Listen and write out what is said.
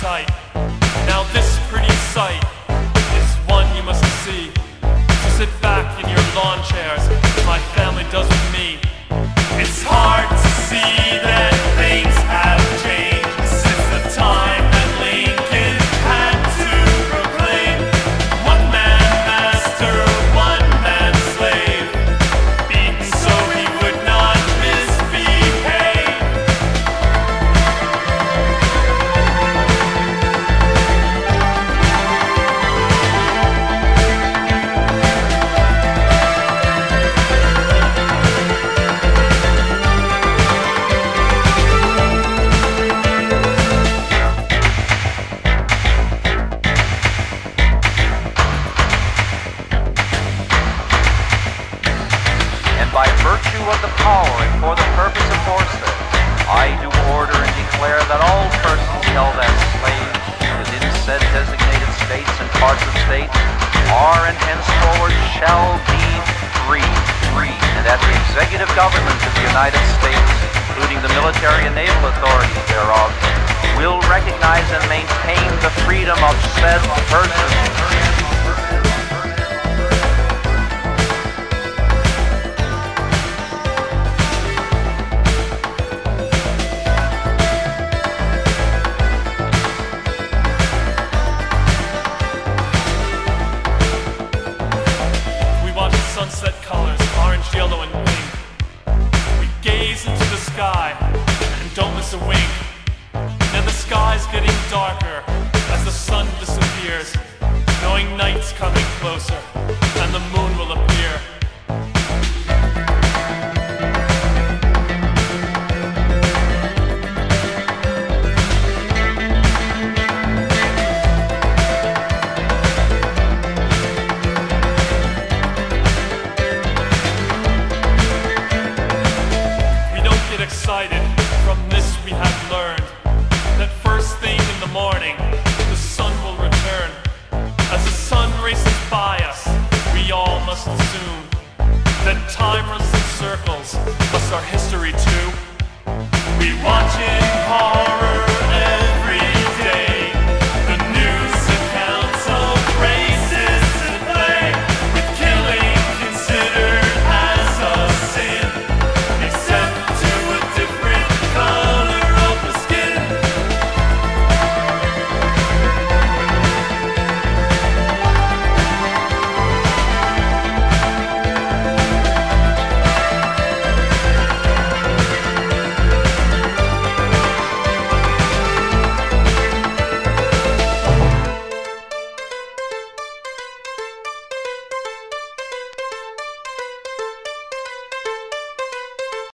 sight. Of the power and for the purpose aforesaid, I do order and declare that all persons held as slaves within said designated states and parts of states are and henceforward shall be free, free, and that the executive government of the United States, including the military and naval authorities thereof, will recognize and maintain the freedom of said persons sky and don't miss a wink. And the sky's getting darker as the sun disappears, knowing night's coming closer From this we have learned that first thing in the morning, the sun will return. As the sun races by us, we all must assume that time runs in circles, plus our history too. We watch in horror